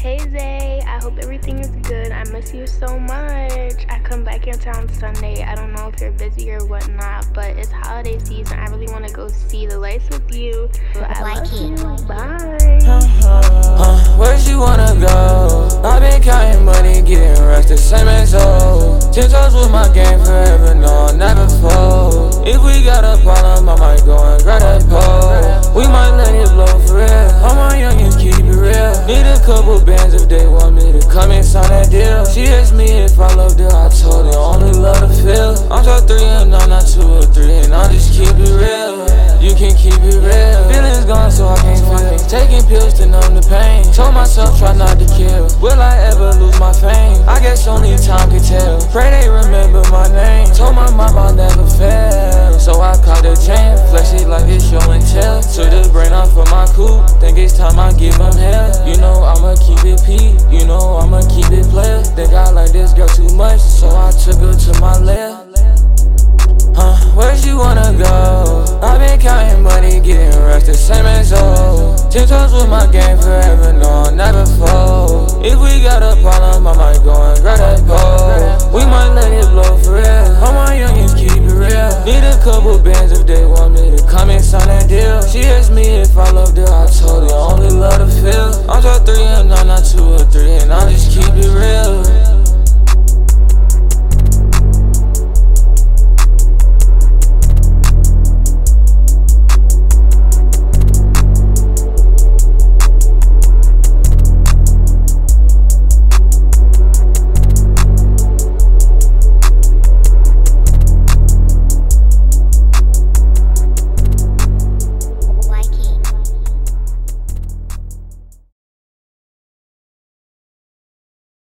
Hey Zay, I hope everything is good. I miss you so much. I come back in town Sunday. I don't know if you're busy or whatnot, but it's holiday season. I really want to go see the lights with you. So I Like love it. you. Bye. Uh, where you wanna go? i been counting money, getting rest, the same as old. Ten toes with my game forever, no, I'll never fold. If we got a problem, I might go and grab that pole. We might if they want me to come and sign that deal. She asked me if I loved her, I told her only love to feel. I'm top three and I'm not two or three, and I'll just keep it real. You can keep it real. Feelings gone, so I can't feel. Taking pills to numb the pain. Told myself try not to kill. Will I ever lose my fame? I guess only time can tell. Pray they remember my name. Told my mom I'll never fail. So I caught the chain, flex it like it's show and tell. Took the brain off of my coupe. I give them hell. You know I'ma keep it P. You know I'ma keep it player. Think I like this girl too much, so I took her to my left. Huh, where'd you wanna go? i been counting money, getting rest, the same as old. Ten toes with my game forever, no, I'll never fold. If we got a problem,